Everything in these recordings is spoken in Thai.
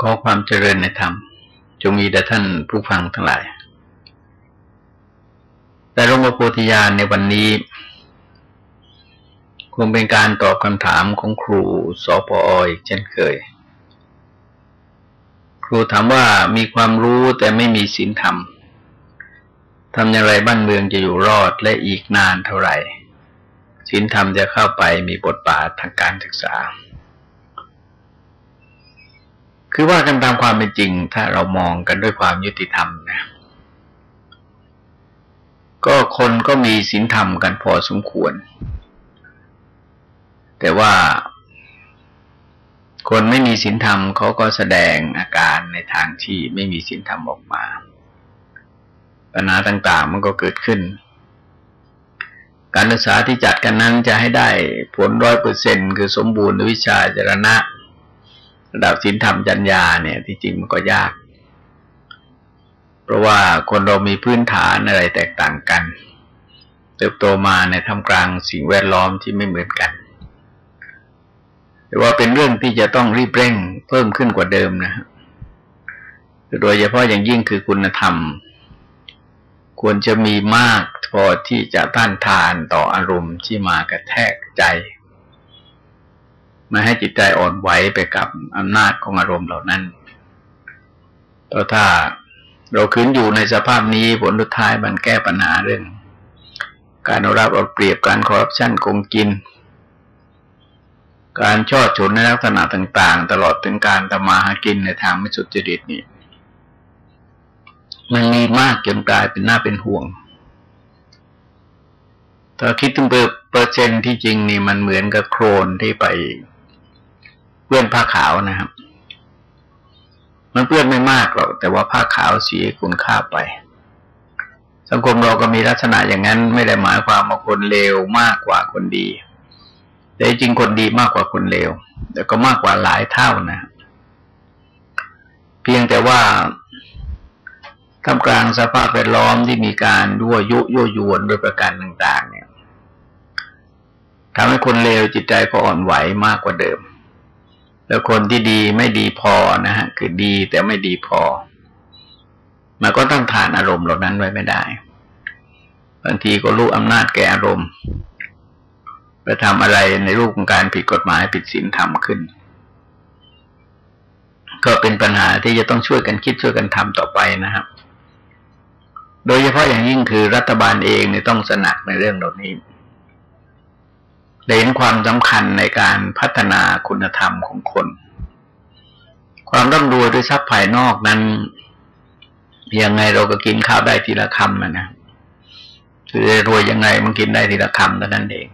ขอความเจริญในธรรมจงมีแด่ท่านผู้ฟังทั้งหลาย แต่หลวงพ่อโพธิญาณในวันนี้ คงเป็นการตอบคำถามของครูสปออีกเช่นเคย ครูถามว่ามีความรู้แต่ไม่มีศีลธรรมทำอย่างไรบ้านเมืองจะอยู่รอดและอีกนานเท่าไหร่ศีลธรรมจะเข้าไปมีบทบาททางการศึกษา คือว่ากันตามความเป็นจริง ถ้าเรามองกันด้วยความยุติธรรมนะ ก็คนก็มีศีลธรรมกันพอสมควร แต่ว่า คนไม่มีศีลธรรมเขาก็แสดงอาการในทางที่ไม่มีศีลธรรมออกมา ปัญหาต่าง ๆ มันก็เกิดขึ้น การศึกษาที่จัดกันนั้นจะให้ได้ผลร้อยเปอร์เซ็นคือสมบูรณ์วิชาจรณะ ระดับศีลธรรมจัญญาเนี่ยที่จริงมันก็ยาก เพราะว่าคนเรามีพื้นฐานอะไรแตกต่างกัน เติบโตมาในท่ามกลางสิ่งแวดล้อมที่ไม่เหมือนกัน แต่ว่าเป็นเรื่องที่จะต้องรีบเร่งเพิ่มขึ้นกว่าเดิมนะฮะโดยเฉพาะอย่างยิ่งคือคุณธรรม ควรจะมีมากพอที่จะต้านทานต่ออารมณ์ที่มากระแทกใจ ไม่ให้จิตใจอ่อนไหวไปกับอำนาจของอารมณ์เหล่านั้นเพราะถ้าเราคืนอยู่ในสภาพนี้ผลสุดท้ายมันแก้ปัญหาเรื่อง การเอารับเอาเปรียบการคอร์รัปชันโกงกิน การช่อฉนในลักษณะต่าง ๆ ตลอดถึงการทำมาหากินในทางไม่สุจริตนี่มันมีมากจนกลายเป็นหน้าเป็นห่วงถ้าคิดถึงเปอร์เซ็นต์ที่จริงนี่มันเหมือนกับโครนที่ไป เปื้อนผ้าขาวนะครับ มันเปื้อนไม่มากหรอกแต่ว่าผ้าขาวสีคุณค่าไป สังคมเราก็มีลักษณะอย่างนั้น ไม่ได้หมายความว่าคนเลวมากกว่าคนดี แต่จริงคนดีมากกว่าคนเลวแต่ก็มากกว่าหลายเท่านะ เพียงแต่ว่าท่ามกลางสภาพแวดล้อมที่มีการยั่วยุยั่วยวนโดยประการต่าง ๆ เนี่ยทำให้คนเลวจิตใจก็อ่อนไหวมากกว่าเดิม แล้วคนที่ดีไม่ดีพอนะฮะคือดีแต่ไม่ดีพอ มันก็ต้องผ่านอารมณ์เหล่านั้นไว้ไม่ได้บางทีก็รู้อำนาจแก่อารมณ์ไปทำอะไรในรูปของการผิดกฎหมายผิดศีลธรรมขึ้น ก็เป็นปัญหาที่จะต้องช่วยกันคิดช่วยกันทำต่อไปนะครับ โดยเฉพาะอย่างยิ่งคือรัฐบาลเองเนี่ยต้องสนักในเรื่องเหล่านี้ เห็นความสำคัญในการพัฒนาคุณธรรมของคน ความร่ำรวยด้วยทรัพย์ภายนอกนั้นยังไงเราก็กินข้าวได้ทีละคำนะนะคือรวยยังไงมันกินได้ทีละคำเท่านั้นเอง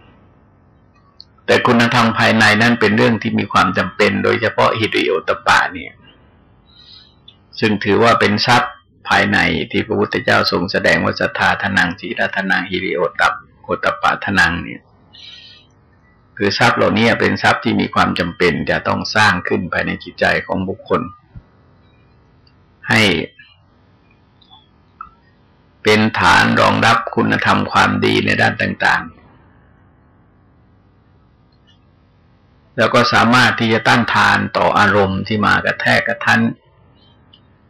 แต่คุณธรรมภายในนั้นเป็นเรื่องที่มีความจำเป็น โดยเฉพาะฮิริโอตปะเนี่ย ซึ่งถือว่าเป็นทรัพย์ภายในที่พระพุทธเจ้าทรงแสดงว่าศรัทธาทนังจีรทนังฮิริโอตับโอตปะทนังเนี่ย คือทรัพย์เหล่านี้เป็นทรัพย์ที่มีความจำเป็นจะต้องสร้างขึ้นภายในจิตใจของบุคคล ให้ เป็นฐานรองรับคุณธรรมความดีในด้านต่าง ๆ แล้วก็สามารถที่จะต้านทานต่ออารมณ์ที่มากระแทกกระทัน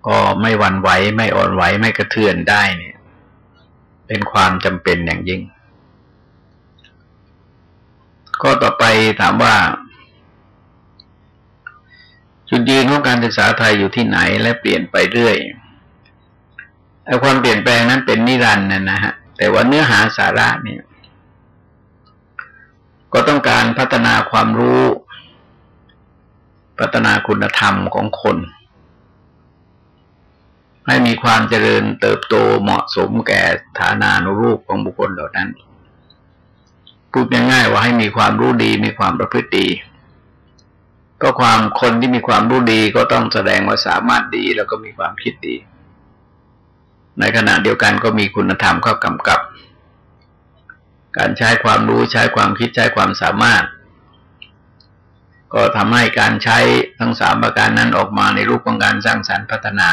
ก็ไม่หวั่นไหวไม่อ่อนไหวไม่กระเทือนได้เนี่ย เป็นความจำเป็นอย่างยิ่ง ก็ต่อไปถามว่า จุดยืนของการศึกษาไทยอยู่ที่ไหนและเปลี่ยนไปเรื่อยไอ้ความเปลี่ยนแปลงนั้นเป็นนิรันดร์นะนะฮะแต่ว่าเนื้อหาสาระเนี่ย ก็ต้องการพัฒนาความรู้ พัฒนาคุณธรรมของคน ให้มีความเจริญเติบโตเหมาะสมแก่ฐานานุรูปของบุคคลเหล่านั้น พูดง่ายๆว่าให้มีความรู้ดีมีความประพฤติดีก็ความคนที่มีความรู้ดีก็ต้องแสดงว่าสามารถดีแล้วก็มีความคิดดี ในขณะเดียวกันก็มีคุณธรรมเข้ากำกับ การใช้ความรู้ใช้ความคิดใช้ความสามารถ ก็ทำให้การใช้ทั้งสามประการนั้นออกมาในรูปของการสร้างสรรค์พัฒนา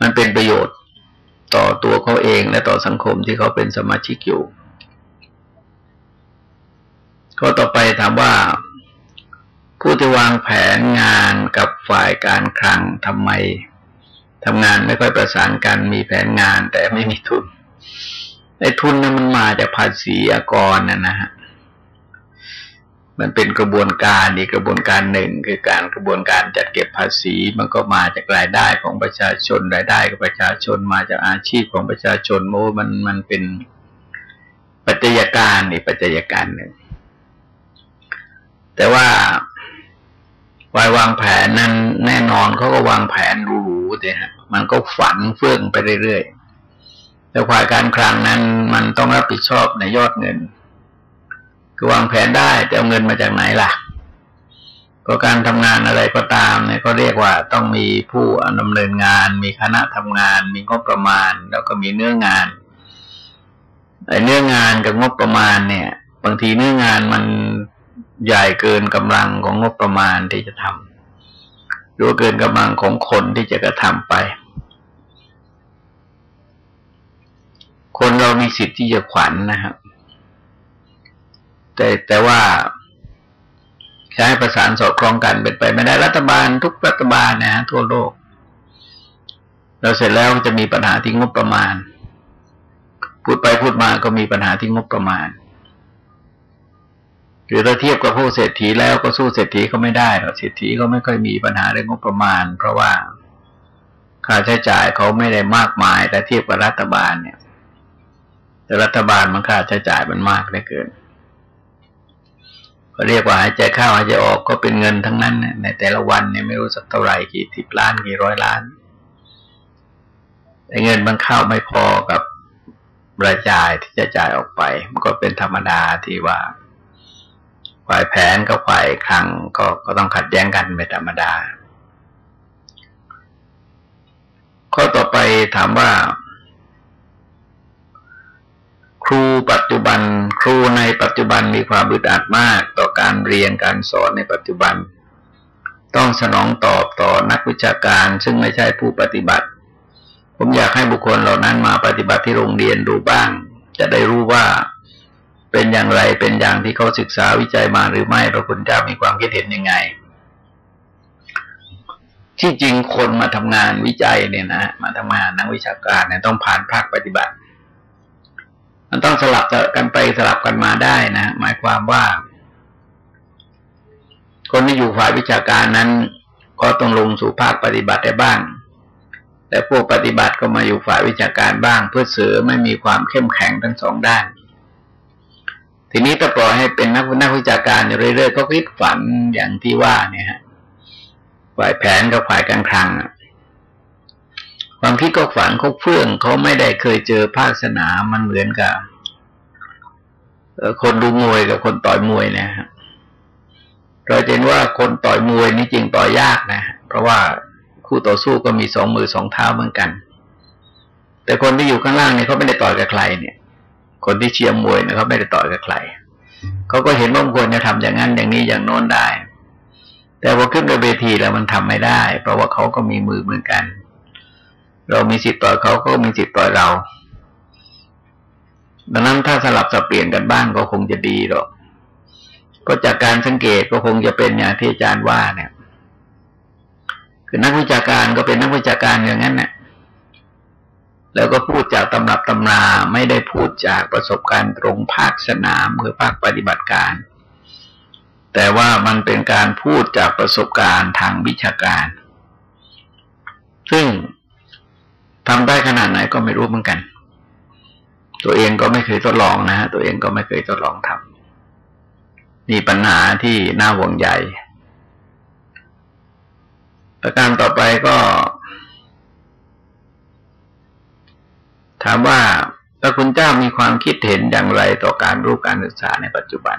มันเป็นประโยชน์ต่อตัวเขาเองและต่อสังคมที่เขาเป็นสมาชิกอยู่ ข้อต่อไปถามว่า ผู้ที่วางแผนงานกับฝ่ายการคลังทำไมทำงานไม่ค่อยประสานกันมีแผนงานแต่ไม่มีทุนไอ้ทุนนั้นมันมาจากภาษีอากรนะนะฮะมันเป็นกระบวนการอีกกระบวนการหนึ่งคือการกระบวนการจัดเก็บภาษีมันก็มาจากรายได้ของประชาชนรายได้ของประชาชนมาจากอาชีพของประชาชนโมมันมันเป็นปัจจัยการอีกปัจจัยการหนึ่ง แต่ว่าวายวางแผนนั้นแน่นอนเขาก็วางแผนหรูๆเลยฮะมันก็ฝันเฟื่องไปเรื่อยๆแต่ฝ่ายการคลังนั้นมันต้องรับผิดชอบในยอดเงิน คือวางแผนได้แต่เอาเงินมาจากไหนล่ะก็การทำงานอะไรก็ตามเนี่ยก็เรียกว่าต้องมีผู้ดำเนินงาน มีคณะทำงาน มีงบประมาณ แล้วก็มีเนื้องานไอ้เนื้องานกับงบประมาณเนี่ย บางทีเนื้องานมัน ใหญ่เกินกำลังของงบประมาณที่จะทำหรือเกินกำลังของคนที่จะกระทำไป คนเรามีสิทธิ์ที่จะขวัญนนะครับ แต่แต่ว่าใช้ประสานสอดคล้องกันเป็นไปไม่ได้รัฐบาลทุกรัฐบาลนะฮะทั่วโลก เราเสร็จแล้วจะมีปัญหาที่งบประมาณ พูดไปพูดมาก็มีปัญหาที่งบประมาณ หรือถ้าเทียบกับผู้เศรษฐีแล้วก็สู้เศรษฐีก็ไม่ได้หรอกเศรษฐีก็ไม่ค่อยมีปัญหาเรื่องงบประมาณ เพราะว่าค่าใช้จ่ายเขาไม่ได้มากมายแต่เทียบกับรัฐบาลเนี่ย แต่รัฐบาลมันค่าใช้จ่ายมันมากได้เกินเรียกว่าหายใจเข้าหายใจออกก็เป็นเงินทั้งนั้นในแต่ละวันเนี่ยไม่รู้สักเท่าไหร่กี่สิบล้านกี่ร้อยล้านแต่เงินมันเข้าไม่พอกับรายจ่ายที่จะจ่ายออกไป มันก็เป็นธรรมดาที่ว่า ฝ่ายแผนกับฝ่ายคลังก็ก็ต้องขัดแย้งกันเป็นธรรมดา ข้อต่อไปถามว่า ครูปัจจุบัน ครูในปัจจุบันมีความอึดอัดมากต่อการเรียนการสอนในปัจจุบัน ต้องสนองตอบต่อนักวิชาการ ซึ่งไม่ใช่ผู้ปฏิบัติ ผมอยากให้บุคคลเหล่านั้นมาปฏิบัติที่โรงเรียนดูบ้าง จะได้รู้ว่า เป็นอย่างไรเป็นอย่างที่เขาศึกษาวิจัยมาหรือไม่พระคุณเจ้ามีความคิดเห็นยังไง ที่จริงคนมาทำงานวิจัยเนี่ยนะมาทำงานนักวิชาการเนี่ยต้องผ่านภาคปฏิบัติ มันต้องสลับกันไปสลับกันมาได้นะหมายความว่า คนที่อยู่ฝ่ายวิชาการนั้น ก็ต้องลงสู่ภาคปฏิบัติได้บ้างแต่พวกปฏิบัติก็มาอยู่ฝ่ายวิชาการบ้าง เพื่อเสริมไม่มีความเข้มแข็งทั้งสองด้าน ทีนี้ถ้าปล่อยให้เป็นนักนักวิชาการอยู่เรื่อยๆก็คิดฝันอย่างที่ว่าเนี่ยฮะฝ่ายแผนกับฝ่ายกลารคลังความคิดก็ฝันเขาเฟื่องเขาไม่ได้เคยเจอภาคสนามมันเหมือนกับคนดูมวยกับคนต่อยมวยนะฮะเราเห็นว่าคนต่อยมวยนี่จริงต่อยยากนะ เพราะว่าคู่ต่อสู้ก็มีสองมือสองเท้าเหมือนกัน แต่คนที่อยู่ข้างล่างเนี่ยเขาไม่ได้ต่อยกับใครเนี่ย คนที่เชียร์มวยเนี่ยเขาไม่ได้ต่อยกับใครเขาก็เห็นว่าควรจะทำอย่างนั้นอย่างนี้อย่างโน้นได้ แต่พอขึ้นไปเวทีแล้วมันทำไม่ได้ เพราะว่าเขาก็มีมือเหมือนกัน เรามีสิทธิ์ต่อเขาก็มีสิทธิ์ต่อเรา ดังนั้นถ้าสลับสับเปลี่ยนกันบ้างก็คงจะดีหรอกก็จากการสังเกตก็คงจะเป็นอย่างที่อาจารย์ว่าเนี่ย คือนักวิชาการก็เป็นนักวิชาการอย่างนั้นเนี่ย แล้วก็พูดจากตำรับตำราไม่ได้พูดจากประสบการณ์ตรงภาคสนามหรือภาคปฏิบัติการ แต่ว่ามันเป็นการพูดจากประสบการณ์ทางวิชาการ ซึ่งทำได้ขนาดไหนก็ไม่รู้เหมือนกัน ตัวเองก็ไม่เคยทดลองนะฮะตัวเองก็ไม่เคยทดลองทำนี่ปัญหาที่น่าห่วงใหญ่ประการต่อไปก็ ถามว่าพระคุณเจ้ามีความคิดเห็นอย่างไรต่อการรู้การศึกษาในปัจจุบัน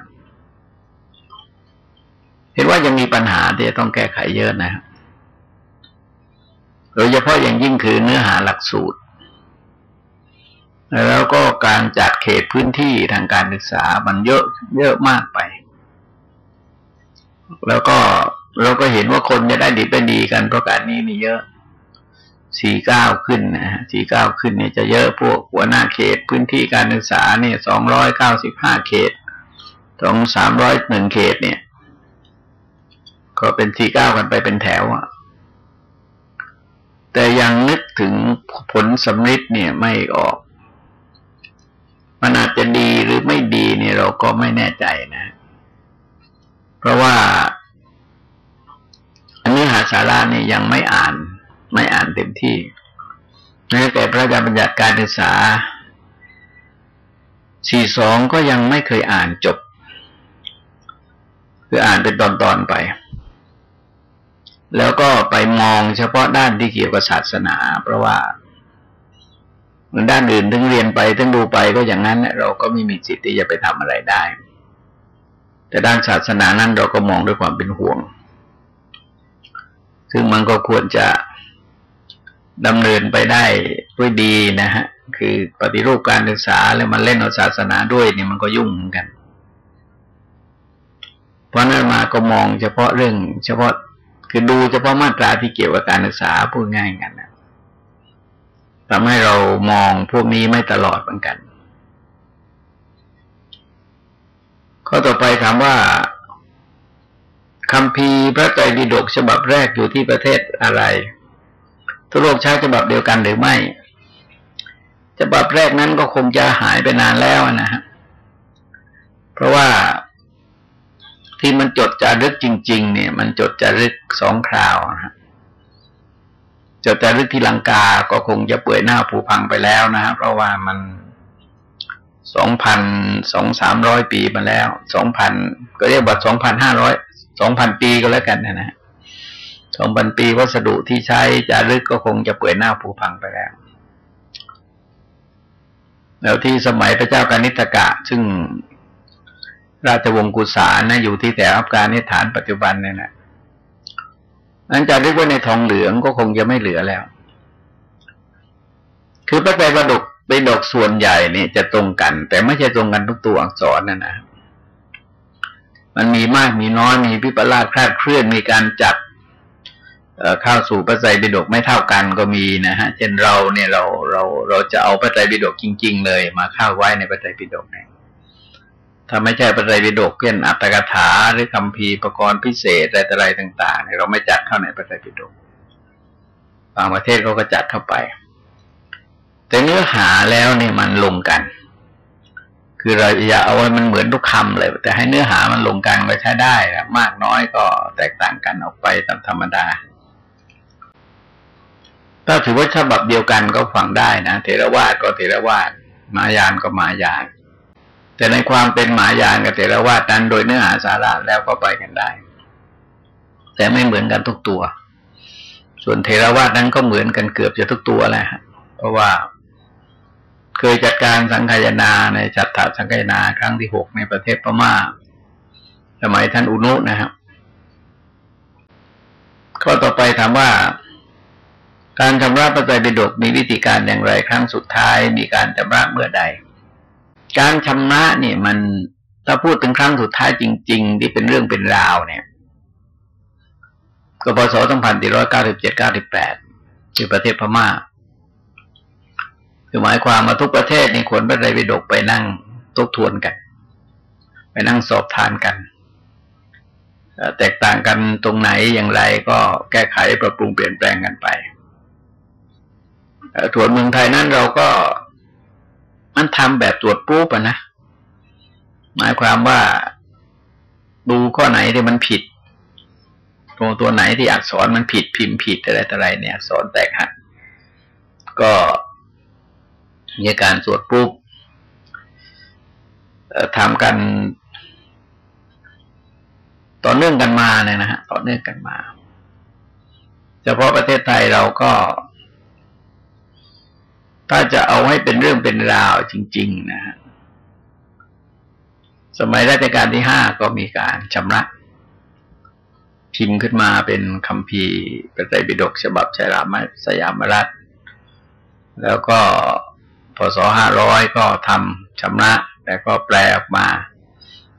เห็นว่ายังมีปัญหาที่จะต้องแก้ไขเยอะนะโดยเฉพาะอย่างยิ่งคือเนื้อหาหลักสูตร แล้วก็การจัดเขตพื้นที่ทางการศึกษามันเยอะเยอะมากไป แล้วก็เราก็เห็นว่าคนจะได้ดีเป็นดีกันเพราะการนี้นี่เยอะ สี่เก้าขึ้นนะฮะสี่เก้าขึ้นเนี่ยจะเยอะพวกหัวหน้าเขต พื้นที่การศึกษาเนี่ยสองร้อยเก้าสิบห้าเขตสองสามร้อยหนึ่งเขตเนี่ย ก็เป็นสี่เก้ากันไปเป็นแถวอะแต่ยังนึกถึงผลสำริดเนี่ยไม่ออก มันอาจจะดีหรือไม่ดีเนี่ยเราก็ไม่แน่ใจนะ เพราะว่าอันนี้หาสาระเนี่ยยังไม่อ่าน ไม่อ่านเต็มที่แม้แต่พระอารบัญญัติการศึกษาสี่สองก็ยังไม่เคยอ่านจบ คืออ่านเป็นตอนๆไป แล้วก็ไปมองเฉพาะด้านที่เกี่ยวกับศาสนา เพราะว่าด้านอื่นถึงเรียนไปถึงดูไปก็อย่างนั้นเราก็ไม่มีสิทธิ์ที่จะไปทำอะไรได้ แต่ด้านศาสนานั้นเราก็มองด้วยความเป็นห่วง ซึ่งมันก็ควรจะ ดำเนินไปได้ด้วยดีนะฮะ คือปฏิรูปการศึกษาแล้วมันเล่นเอาศาสนาด้วยเนี่ยมันก็ยุ่งเหมือนกัน เพราะนั้นมาก็มองเฉพาะเรื่อง เฉพาะคือดูเฉพาะมาตราที่เกี่ยวกับการศึกษาพูดง่ายกันนะทำให้เรามองพวกนี้ไม่ตลอดเหมือนกัน ข้อต่อไปถามว่าคำพีพระไตรปิฎกฉบับแรกอยู่ที่ประเทศอะไร ทั่วโลกใช้ฉบับเดียวกันหรือไม่ฉบับแรกนั้นก็คงจะหายไปนานแล้วนะฮะเพราะว่าที่มันจดจารึกจริง ๆ เนี่ย มันจดจารึกสองคราวนะฮะจดจารึกที่ลังกาก็คงจะเปื่อยหน้าผูพังไปแล้วนะฮะเพราะว่ามันสองพันสองสามร้อยปีมาแล้วสองพันก็เรียกว่าสองพันห้าร้อยสองพันปีก็แล้วกันนะฮะ องพันปีวัสดุที่ใช้จารึกก็คงจะเปื่อยหน้าผูพังไปแล้ว แล้วที่สมัยพระเจ้ากานิตกะ ซึ่งราชวงศ์กุสานะอยู่ที่แต่อัฟกานิสถานปัจจุบันเนี่ยนะนั้นจารึกไว้ในทองเหลืองก็คงจะไม่เหลือแล้ว คือพระไตรปิฎกไปดอกส่วนใหญ่เนี่ยจะตรงกัน แต่ไม่ใช่ตรงกันทุกตัวอักษรนะนะมันมีมากมีน้อยมีพิปลาสคลาดเคลื่อนมีการจัด เข้าสู่พระไตรปิฎกไม่เท่ากันก็มีนะฮะ เช่นเราเนี่ยเราเราเราจะเอาพระไตรปิฎกจริง ๆ เลย มาเข้าไว้ในพระไตรปิฎกเนี่ยถ้าไม่ใช่พระไตรปิฎกเช่นอัตถกถาหรือคำพีประกรณ์พิเศษอะไรต่างๆเราไม่จัดเข้าในพระไตรปิฎกบางประเทศเขาก็จัดเข้าไป แต่เนื้อหาแล้วเนี่ยมันลงกัน คือเราอย่าเอาไว้มันเหมือนทุกคำเลย แต่ให้เนื้อหามันลงกันก็ใช้ได้มากน้อยก็แตกต่างกันออกไปตามธรรมดา ถ้าถือว่าฉบับเดียวกันก็ฟังได้นะเทรวาสก็เทรวาสมายานก็มายาน แต่ในความเป็นมายานกับเทรวาสนั้นโดยเนื้อหาสาระแล้วก็ไปกันได้ แต่ไม่เหมือนกันทุกตัว ส่วนเทรวาสนั้นก็เหมือนกันเกือบจะทุกตัวแหละเพราะว่าเคยจัดการสังขยนาในจัตตาสังขยนาครั้งที่หกในประเทศพม่า สมัยท่านอุนุนะครับข้อต่อไปถามว่า การชำระพระไตรปิฎกมีวิธีการอย่างไรครั้งสุดท้าย มีการชำระเมื่อใด การชำระเนี่ยมันถ้าพูดถึงครั้งสุดท้ายจริง ๆ ที่เป็นเรื่องเป็นราวเนี่ยก็พศสองพันสี่ร้อยเก้าสิบเจ็ดเก้าสิบแปดที่ประเทศพม่าคือหมายความมาทุกประเทศนี่ควรพระไตรปิฎกไปนั่งทบทวนกัน ไปนั่งสอบทานกันแตกต่างกันตรงไหนอย่างไรก็แก้ไขปรับปรุงเปลี่ยนแปลงกันไป ตรวจเมืองไทยนั้นเราก็มันทำแบบตรวจปุ๊บอะนะ หมายความว่าดูข้อไหนที่มันผิดตัวตัวไหนที่อักษรมันผิดพิมพ์ผิดอะไรต่ออะไรเนี่ยอักษรแตกหักก็มีการตรวจปุ๊บทำกันต่อเนื่องกันมาเนี่ยนะฮะต่อเนื่องกันมา เฉพาะประเทศไทยเราก็ ถ้าจะเอาให้เป็นเรื่องเป็นราวจริง ๆ นะฮะสมัยรัชกาลที่ห้าก็มีการชำระพิมพ์ขึ้นมาเป็นคำพีพระไตรปิฎกฉบับชายรามสยามรัฐ แล้วก็พศห้าร้อยก็ทำชำระแล้วก็แปลออกมา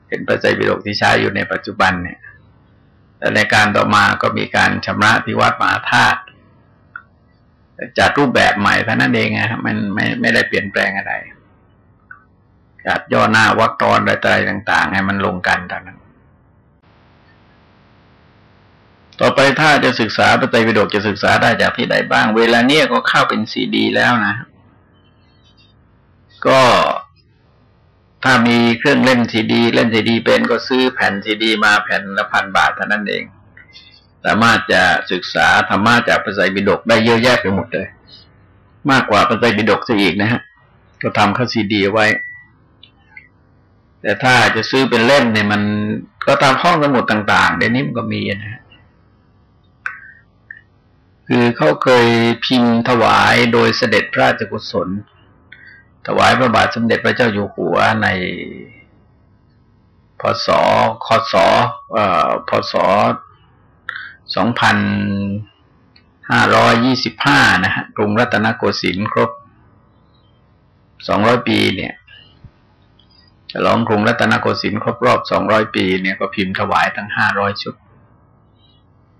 เป็นพระไตรปิฎกที่ใช้อยู่ในปัจจุบันเนี่ยแต่ในการต่อมาก็มีการชำระที่วัดมหาธาตุ จัดรูปแบบใหม่เท่านั้นเองนะมันไม่ไม่ได้เปลี่ยนแปลงอะไรจัดย่อหน้าวักตอนอะไรต่าง ๆ ให้มันลงกันเท่านั้น ต่อไปถ้าจะศึกษาปฏิปิฎกจะศึกษาได้จากที่ใดบ้าง เวลาเนี้ยก็เข้าเป็นซีดีแล้วนะ ก็ถ้ามีเครื่องเล่นซีดี เล่นซีดีเป็นก็ซื้อแผ่นซีดี มาแผ่นละพันบาทเท่านั้นเอง สามารถจะศึกษาธรรมะจากภาษาบิดกได้เยอะแยะไปหมดเลย มากกว่าภาษาบิดกซะอีกนะฮะ ก็ทำเข้าซีดีไว้ แต่ถ้าจะซื้อเป็นเล่มเนี่ยมันก็ตามห้องสมุดต่างๆเดี๋ยวนี้มันก็มีนะฮะคือเขาเคยพิมพ์ถวายโดยเสด็จพระราชกุศล ถวายพระบาทสมเด็จพระเจ้าอยู่หัวในพศคศเอ่อพศ สองพันห้าร้อยยี่สิบห้านะฮะกรุงรัตนโกสินทร์ครบสองร้อยปีเนี่ยฉลองกรุงรัตนโกสินทร์ครบรอบสองร้อยปีเนี่ยก็พิมพ์ถวายทั้งห้าร้อยชุด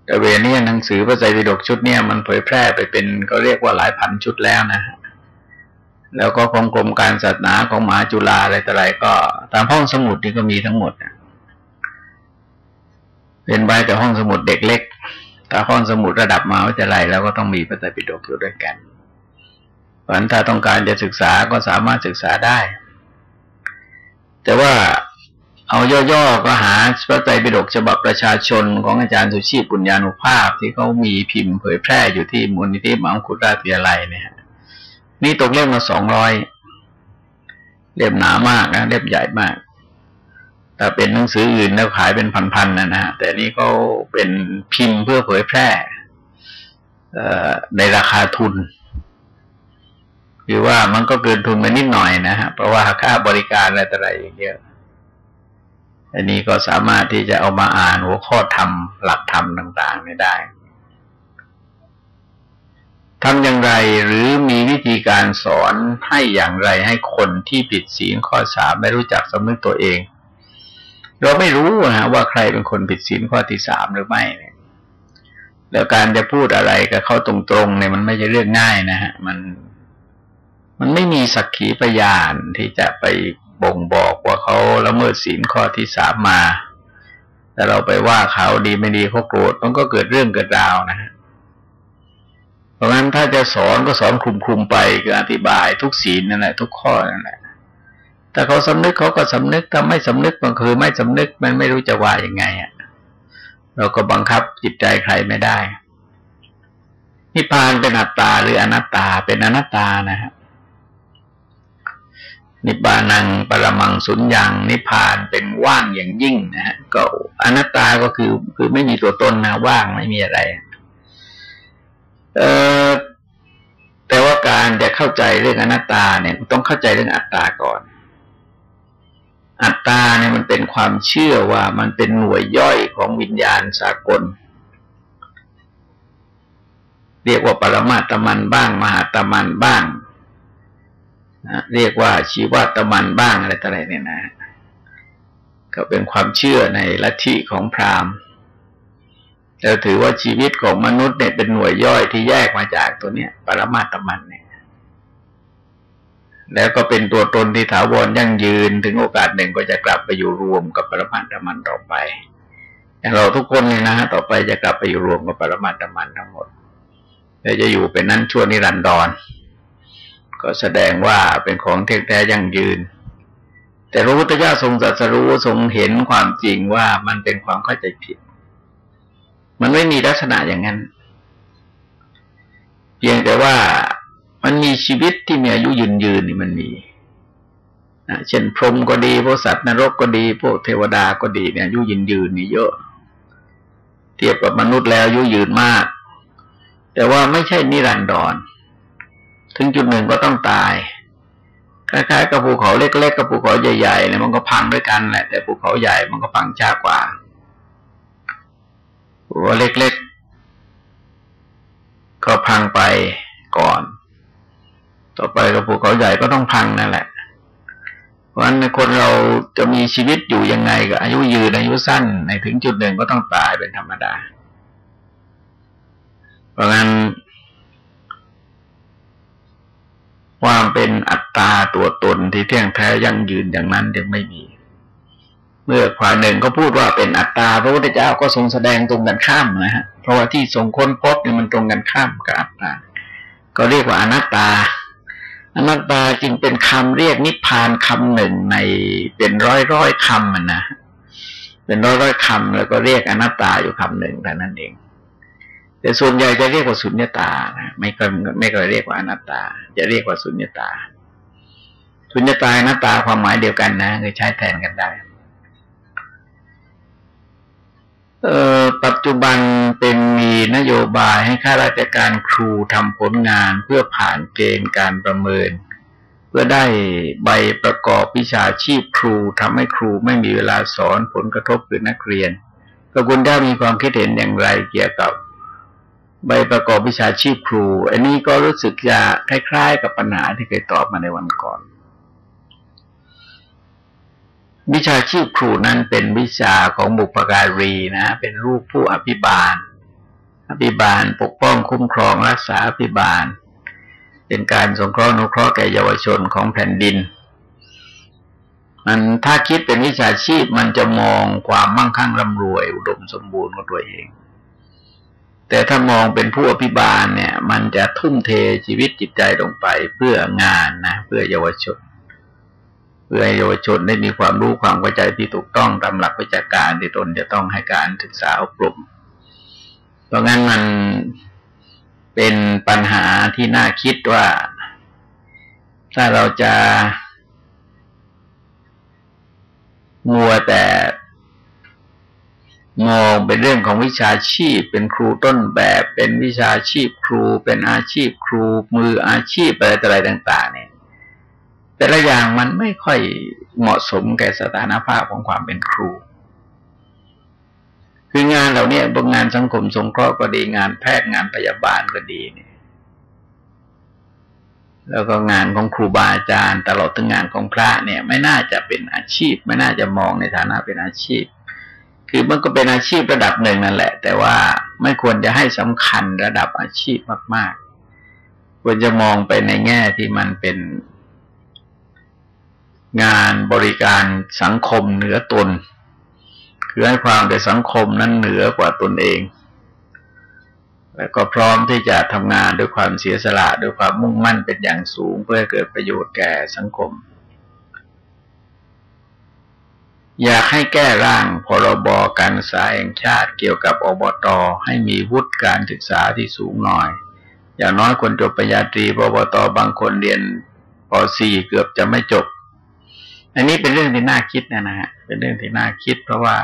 แต่เวนี้หนังสือพระไตรปิฎกชุดเนี่ยมันเผยแพร่ไปเป็นก็เรียกว่าหลายพันชุดแล้วนะแล้วก็ของกรมการศาสนาของมหาจุฬาอะไรต่ออะไรก็ ตามห้องสมุดนี่ก็มีทั้งหมดเป็นใบแต่ห้องสมุดเด็กเล็ก แต่ห้องสมุดระดับมาวิทยาลัยแล้วก็ต้องมีพระไตรปิฎกอยู่ด้วยกันเพราะฉะนั้นถ้าต้องการจะศึกษาก็สามารถศึกษาได้ แต่ว่าเอาย่อๆก็หาพระไตรปิฎกฉบับประชาชนของอาจารย์สุชีพปุญญานุภาพ ที่เขามีพิมพ์เผยแพร่อยู่ที่มูลนิธิมหาคุตราวิทยาลัยเนี่ยนี่ตกเล่มมาสองร้อยเล่มหนามากนะเล่มใหญ่มาก ถ้าเป็นหนังสืออื่นแล้วขายเป็นพันๆนะนะแต่นี่เขาเป็นพิมพ์เพื่อเผยแพร่ในราคาทุนคือว่ามันก็เกินทุนไปนิดหน่อยนะฮะเพราะว่าค่าบริการอะไรต่ออะไรเยอะอันนี้ก็สามารถที่จะเอามาอ่านหัวข้อธรรมหลักธรรมต่างๆไม่ได้ทำอย่างไรหรือมีวิธีการสอนให้อย่างไรให้คนที่ผิดศีลข้อสามไม่รู้จักสำนึกตัวเอง เราไม่รู้นะว่าใครเป็นคนผิดศีลข้อที่สามหรือไม่เนี่ยแล้วการจะพูดอะไรกับเขาตรงๆเนี่ยมันไม่ใช่เรื่องง่ายนะฮะ มัน มันไม่มีสักขีพยานที่จะไปบ่งบอกว่าเขาละเมิดศีลข้อที่สามมา แต่เราไปว่าเขาดีไม่ดีเขาโกรธมันก็เกิดเรื่องเกิดราวนะฮะเพราะงั้นถ้าจะสอนก็สอนคลุมคลุมไปคืออธิบายทุกศีลนั่นแหละทุกข้อนั่นแหละ ถ้าเขาสำนึกเขาก็สำนึกถ้าไม่สำนึกมันคือไม่สำนึกมันไม่รู้จะว่าอย่างไงอะเราก็บังคับจิตใจใครไม่ได้นิพพานเป็นอัตตาหรืออนัตตาเป็นอนัตตานะครับนิบานังปรมังสุญญ์นิพานเป็นว่างอย่างยิ่งนะฮะก็อนัตตาก็คือคือไม่มีตัวตนนะว่างไม่มีอะไร เอ่อแต่ว่าการจะเข้าใจเรื่องอนัตตาเนี่ย ต้องเข้าใจเรื่องอัตตาก่อน อัตตาเนี่ยมันเป็นความเชื่อว่ามันเป็นหน่วยย่อยของวิญญาณสากล เรียกว่าปรมาตมันบ้าง มหาตมันบ้างเรียกว่าชีวตมันบ้างอะไรต่ออะไรเนี่ยนะ ก็เป็นความเชื่อในลัทธิของพราหมณ์เราถือว่าชีวิตของมนุษย์เนี่ยเป็นหน่วยย่อยที่แยกมาจากตัวเนี้ย ปรมาตมันเนี่ย แล้วก็เป็นตัวตนที่ถาวรยั่งยืนถึงโอกาสหนึ่งก็จะกลับไปอยู่รวมกับปรมาตมันต่อไปอย่างเราทุกคนเนี่ยนะฮะต่อไปจะกลับไปอยู่รวมกับปรมาตมันทั้งหมดและจะอยู่เป็นนั้นชั่วนิรันดร ก็แสดงว่าเป็นของเที่ยงแท้ยั่งยืน แต่พระพุทธเจ้าทรงตรัสรู้ทรงเห็นความจริงว่ามันเป็นความเข้าใจผิด มันไม่มีลักษณะอย่างนั้น เพียงแต่ว่า มันมีชีวิตที่มีอายุยืนยืนนี่มันมีเช่นพรหมก็ดีพวกสัตว์นรกก็ดีพวกเทวดาก็ดีเนี่ยอายุยืนยืนนี่เยอะ เทียบกับมนุษย์แล้วอายุยืนมาก แต่ว่าไม่ใช่นิรันดร ถึงจุดหนึ่งก็ต้องตายคล้ายๆกับภูเขาเล็กๆกับภูเขาใหญ่ๆเนี่ยมันก็พังด้วยกันแหละ แต่ภูเขาใหญ่มันก็พังช้ากว่าภูเขาเล็กๆก็พังไปก่อน ต่อไปกับภูเขาใหญ่ก็ต้องพังนั่นแหละ เพราะฉะนั้นคนเราจะมีชีวิตอยู่ยังไงก็อายุยืนอายุสั้นในถึงจุดหนึ่งก็ต้องตายเป็นธรรมดา เพราะงั้นความเป็นอัตตาตัวตนที่เที่ยงแท้ยั่งยืนอย่างนั้นยังไม่มี เมื่อขวาหนึ่งก็พูดว่าเป็นอัตตาพระพุทธเจ้าก็ทรงแสดงตรงกันข้ามนะฮะเพราะว่าที่ทรงค้นพบเนี่ยมันตรงกันข้ามกับอัตตา ก็เรียกว่าอนัตตา อนัตตาจึงเป็นคำเรียกนิพพานคำหนึ่งในเป็นร้อยร้อยคำนะเป็นร้อยร้อยคำแล้วก็เรียกอนัตตาอยู่คำหนึ่งแต่นั้นเอง แต่ส่วนใหญ่จะเรียกว่าสุญญตานะไม่เคยไม่เคยเรียกว่าอนัตตา จะเรียกว่าสุญญตา สุญญตาอนัตตาความหมายเดียวกันนะคือใช้แทนกันได้ ปัจจุบันเป็นมีนโยบายให้ข้าราชการครูทำผลงานเพื่อผ่านเกณฑ์การประเมิน เพื่อได้ใบประกอบวิชาชีพครูทำให้ครูไม่มีเวลาสอนผลกระทบกับนักเรียนก็คุณได้มีความคิดเห็นอย่างไรเกี่ยวกับใบประกอบวิชาชีพครู อันนี้ก็รู้สึกจะคล้ายๆ กับปัญหาที่เคยตอบมาในวันก่อน วิชาชีพครูนั้นเป็นวิชาของบุพการีนะ เป็นลูกผู้อภิบาล อภิบาลปกป้องคุ้มครองรักษาอภิบาล เป็นการสงเคราะห์นุเคราะห์แก่เยาวชนของแผ่นดิน มันถ้าคิดเป็นวิชาชีพมันจะมองความมั่งคั่งร่ำรวย อุดมสมบูรณ์ของตัวเอง แต่ถ้ามองเป็นผู้อภิบาลเนี่ย มันจะทุ่มเทชีวิตจิตใจลงไปเพื่องานนะ เพื่อเยาวชน เพื่อให้เยาวชนได้มีความรู้ความเข้าใจที่ถูกต้องตามหลักวิชาการที่ตนจะต้องให้การศึกษาอบรมเพราะงั้นมันเป็นปัญหาที่น่าคิดว่า ถ้าเราจะมัวแต่มองเป็นเรื่องของวิชาชีพ เป็นครูต้นแบบ เป็นวิชาชีพครู เป็นอาชีพครู มืออาชีพอะไรต่าง ๆ เนี่ย แต่ละอย่างมันไม่ค่อยเหมาะสมแก่สถานภาพของความเป็นครู คืองานเหล่านี้บางงานสังคมสงเคราะห์ก็ดีงานแพทย์งานพยาบาลก็ดีเนี่ย แล้วก็งานของครูบาอาจารย์ ตลอดถึงงานของพระเนี่ย ไม่น่าจะเป็นอาชีพ ไม่น่าจะมองในฐานะเป็นอาชีพ คือมันก็เป็นอาชีพระดับหนึ่งนั่นแหละ แต่ว่าไม่ควรจะให้สำคัญระดับอาชีพมาก ๆ ควรจะมองไปในแง่ที่มันเป็น งานบริการสังคมเหนือตน คือให้ความแต่สังคมนั้นเหนือกว่าตนเอง และก็พร้อมที่จะทำงานด้วยความเสียสละด้วยความมุ่งมั่นเป็นอย่างสูง เพื่อเกิดประโยชน์แก่สังคม อยากให้แก้ร่างพรบการศึกษาแห่งชาติเกี่ยวกับอบตให้มีวุฒิการศึกษาที่สูงหน่อย อย่างน้อยคนจบปริญญาตรีอบตบางคนเรียนป .4 เกือบจะไม่จบ อันนี้เป็นเรื่องที่น่าคิดนะนะฮะเป็นเรื่องที่น่าคิด เพราะว่า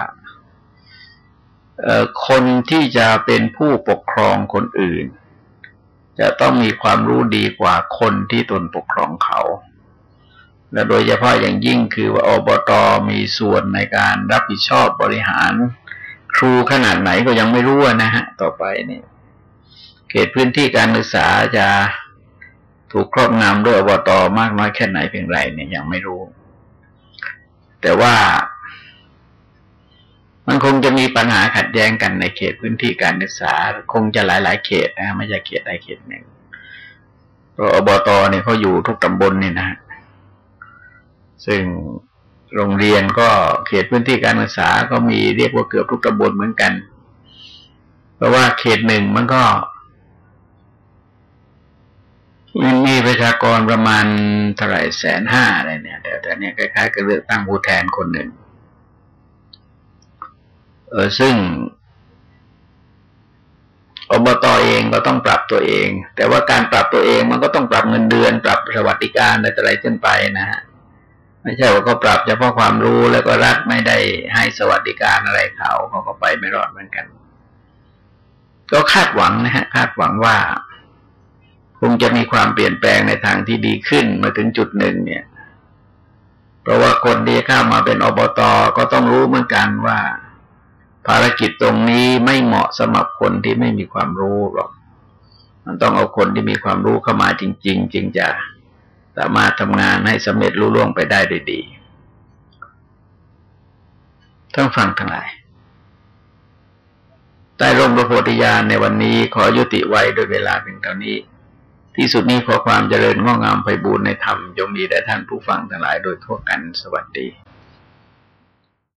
คนที่จะเป็นผู้ปกครองคนอื่น จะต้องมีความรู้ดีกว่าคนที่ตนปกครองเขา และโดยเฉพาะอย่างยิ่งคือว่าอบตมีส่วนในการรับผิดชอบบริหาร ครูขนาดไหนก็ยังไม่รู้นะฮะ ต่อไปนี่เขตพื้นที่การศึกษาจะถูกครอบงำด้วยอบตมากน้อยแค่ไหนเพียงไรเนี่ยยังไม่รู้ แต่ว่า มันคงจะมีปัญหาขัดแย้งกันในเขตพื้นที่การศึกษา คงจะหลาย ๆ เขตนะไม่ใช่เขตใดเขตหนึ่งเพราะอบตเนี่ยเขาอยู่ทุกตำบลนี่นะฮะซึ่งโรงเรียนก็เขตพื้นที่การศึกษาก็มีเรียกว่าเกือบทุกตำบลเหมือนกัน เพราะว่าเขตหนึ่งมันก็ มันมีประชากรประมาณเท่าไหร่แสนห้าอะไรเนี่ย แต่แต่เนี่ยคล้ายๆกับเลือกตั้งผู้แทนคนหนึ่ง เออซึ่งอบตอเองก็ต้องปรับตัวเอง แต่ว่าการปรับตัวเองมันก็ต้องปรับเงินเดือน ปรับสวัสดิการอะไรอะไรขึ้นไปนะฮะไม่ใช่ว่าก็ปรับเฉพาะความรู้แล้วก็รัฐไม่ได้ให้สวัสดิการอะไรเขาเขาก็ไปไม่รอดเหมือนกัน ก็คาดหวังนะฮะ คาดหวังว่า คงจะมีความเปลี่ยนแปลงในทางที่ดีขึ้นมาถึงจุดหนึ่งเนี่ย เพราะว่าคนที่เข้ามาเป็นอบตก็ต้องรู้เหมือนกันว่า ภารกิจตรงนี้ไม่เหมาะสำหรับคนที่ไม่มีความรู้หรอก มันต้องเอาคนที่มีความรู้เข้ามาจริง ๆ จึงจะสามารถทำงานให้สำเร็จรุ่ล่วงไปได้ดดีทั้งฟังทั้งหลายใต้ร่มพระโพธิญาณในวันนี้ขอยุติไว้โดยเวลาเพียงเท่านี้ ที่สุดนี้ขอความเจริญงอกงามไปบูรณนธรรมจงมีแด่ท่านผู้ฟังทั้งหลายโดยทั่วกันสวัสดี